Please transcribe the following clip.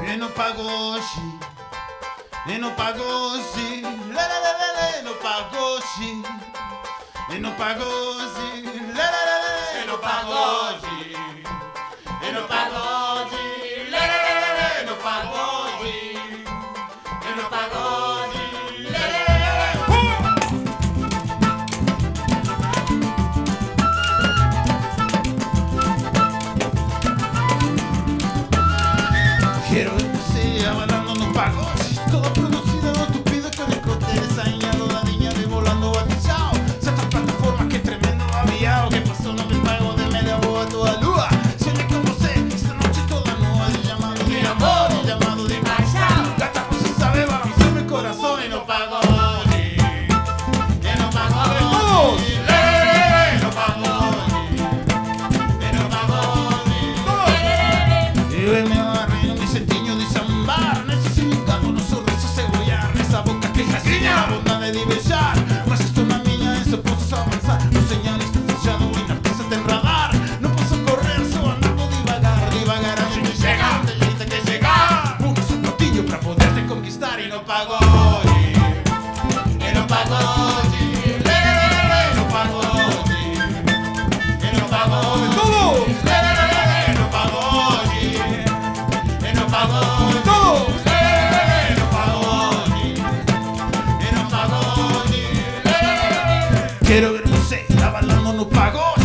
E não pagou, xi. E não pagou, xi. Lelelele, não pagou, xi. E não pagou, Io mi arreno, mi sentigno di sambar Nesse significato non sorriso se vogliar Esa boca que casina, bondade di besar Mas esto na miña e se posso avanzar. Los señales que fechado en artesa ten radar. Non posso correr, só andando divagar Divagar. A gente chega, tem gente que chegar Uno su potillo pra poderte conquistar E non pagò E non pagò E non pagò E non pagò Todo! E você, está no pagode